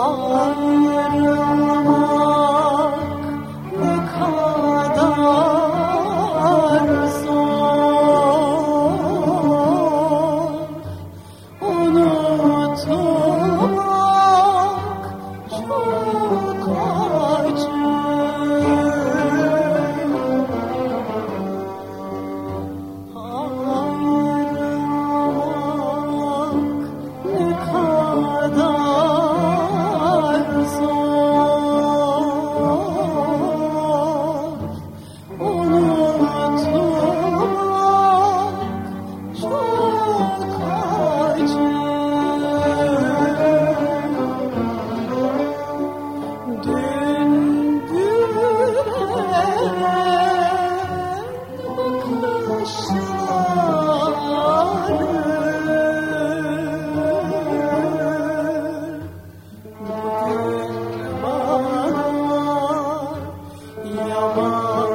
ആരമാ Oh.